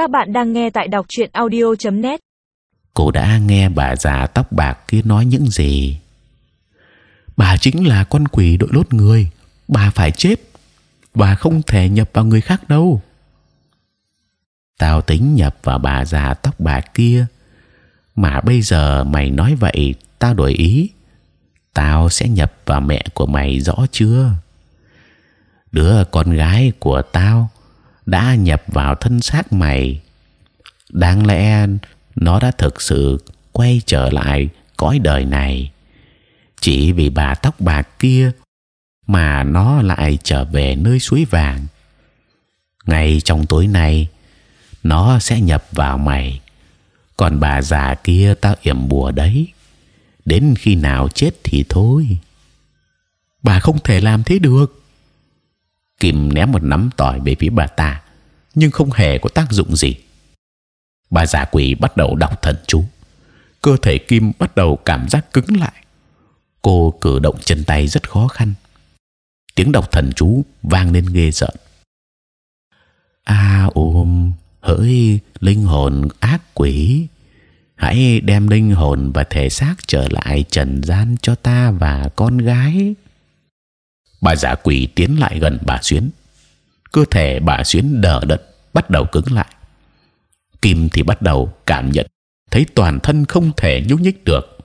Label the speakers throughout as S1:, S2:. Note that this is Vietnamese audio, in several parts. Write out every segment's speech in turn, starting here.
S1: Các bạn đang nghe tại đọc truyện audio.net.
S2: Cô đã nghe bà già tóc bạc kia nói những gì? Bà chính là con quỷ đội lốt người. Bà phải chết. Bà không thể nhập vào người khác đâu. Tao tính nhập vào bà già tóc bạc kia, mà bây giờ mày nói vậy, tao đổi ý. Tao sẽ nhập vào mẹ của mày rõ chưa? Đứa con gái của tao đã nhập vào thân xác mày. Đáng lẽ nó đã thực sự quay trở lại cõi đời này. Chỉ vì bà tóc bạc kia mà nó lại trở về nơi suối vàng. Ngay trong tối nay, nó sẽ nhập vào mày. Còn bà già kia tao yểm bùa đấy. Đến khi nào chết thì thôi. Bà không thể làm thế được. Kim ném một nắm tỏi về phía bà ta, nhưng không hề có tác dụng gì. Bà già quỷ bắt đầu đọc thần chú, cơ thể Kim bắt đầu cảm giác cứng lại. Cô cử động chân tay rất khó khăn. Tiếng đọc thần chú vang lên ghê rợn. A ôm hỡi linh hồn ác quỷ, hãy đem linh hồn và thể xác trở lại trần gian cho ta và con gái bà giả quỷ tiến lại gần bà xuyến cơ thể bà xuyến đờ đẫn, bắt đầu cứng lại. Kim thì bắt đầu cảm nhận, thấy toàn thân không thể nhúc nhích được.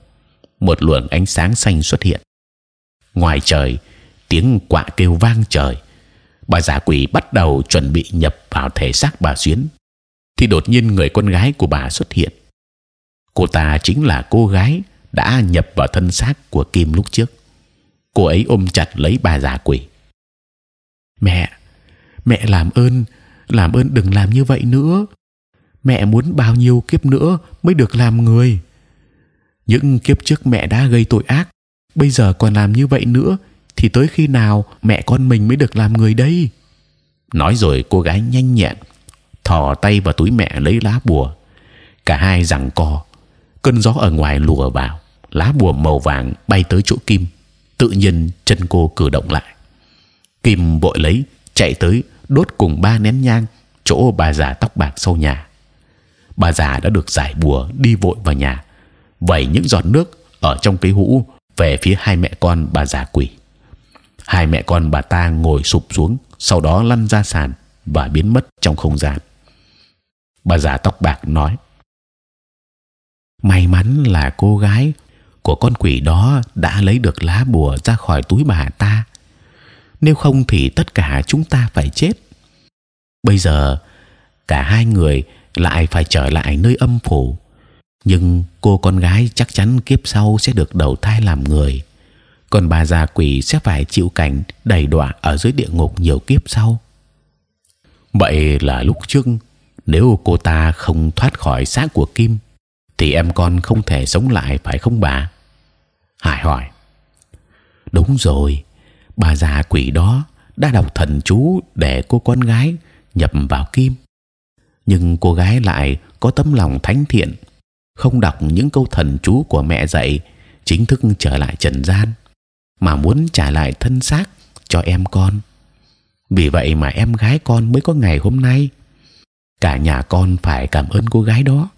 S2: Một luồng ánh sáng xanh xuất hiện. Ngoài trời, tiếng quạ kêu vang trời. Bà giả quỷ bắt đầu chuẩn bị nhập vào thể xác bà xuyến. Thì đột nhiên người con gái của bà xuất hiện. Cô ta chính là cô gái đã nhập vào thân xác của kim lúc trước. Cô ấy ôm chặt lấy bà già quỷ. Mẹ mẹ làm ơn làm ơn đừng làm như vậy nữa. Mẹ muốn bao nhiêu kiếp nữa mới được làm người? Những kiếp trước mẹ đã gây tội ác, bây giờ còn làm như vậy nữa, thì tới khi nào mẹ con mình mới được làm người đây? Nói rồi cô gái nhanh nhẹn, thò tay vào túi mẹ lấy lá bùa. Cả hai giằng co, cơn gió ở ngoài lùa vào, lá bùa màu vàng bay tới chỗ kim. Tự nhiên chân cô cử động lại. Kim vội lấy, chạy tới đốt cùng ba nén nhang chỗ bà già tóc bạc sau nhà. Bà già đã được giải bùa đi vội vào nhà, vẩy những giọt nước ở trong cái hũ về phía hai mẹ con bà già quỷ. Hai mẹ con bà ta ngồi sụp xuống, sau đó lăn ra sàn và biến mất trong không gian. Bà già tóc bạc nói, may mắn là cô gái của con quỷ đó đã lấy được lá bùa ra khỏi túi bà ta nếu không thì tất cả chúng ta phải chết. Bây giờ, cả hai người lại phải trở lại nơi âm phủ. Nhưng cô con gái chắc chắn kiếp sau sẽ được đầu thai làm người. Còn bà già quỷ sẽ phải chịu cảnh đầy đọa ở dưới địa ngục nhiều kiếp sau. Vậy là lúc trước, nếu cô ta không thoát khỏi xác của kim, thì em con không thể sống lại phải không bà? Hải hỏi. Đúng rồi bà già quỷ đó đã đọc thần chú để cô con gái nhập vào kim. Nhưng cô gái lại có tấm lòng thánh thiện, không đọc những câu thần chú của mẹ dạy, chính thức trở lại trần gian, mà muốn trả lại thân xác cho em con. Vì vậy mà em gái con mới có ngày hôm nay, cả nhà con phải cảm ơn cô gái đó.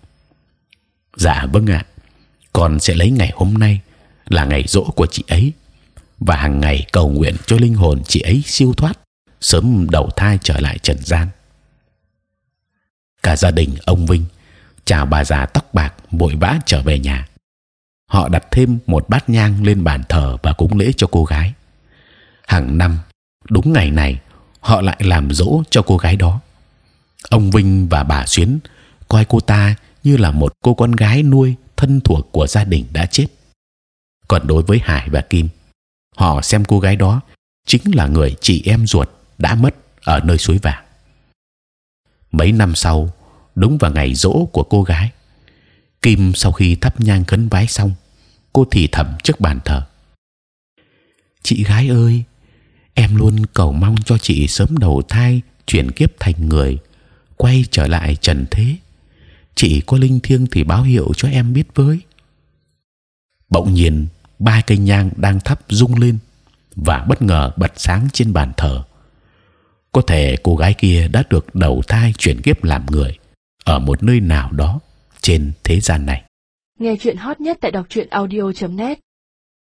S2: Dạ vâng ạ, con sẽ lấy ngày hôm nay là ngày rỗ của chị ấy và hàng ngày cầu nguyện cho linh hồn chị ấy siêu thoát sớm đầu thai trở lại trần gian. Cả gia đình ông Vinh chào bà già tóc bạc vội vã trở về nhà. Họ đặt thêm một bát nhang lên bàn thờ và cúng lễ cho cô gái. Hàng năm đúng ngày này họ lại làm dỗ cho cô gái đó. Ông Vinh và bà Xuyến coi cô ta như là một cô con gái nuôi thân thuộc của gia đình đã chết. Còn đối với Hải và Kim, họ xem cô gái đó chính là người chị em ruột đã mất ở nơi suối vàng. Mấy năm sau, đúng vào ngày dỗ của cô gái, Kim sau khi thắp nhang khấn vái xong, cô thì thầm trước bàn thờ: chị gái ơi, em luôn cầu mong cho chị sớm đầu thai chuyển kiếp thành người, quay trở lại trần thế. Chị có linh thiêng thì báo hiệu cho em biết với. Bỗng nhiên ba cây nhang đang thắp rung lên và bất ngờ bật sáng trên bàn thờ. Có thể cô gái kia đã được đầu thai chuyển kiếp làm người ở một nơi nào đó trên thế gian này.
S3: Nghe chuyện hot nhất tại đọc truyện audio.net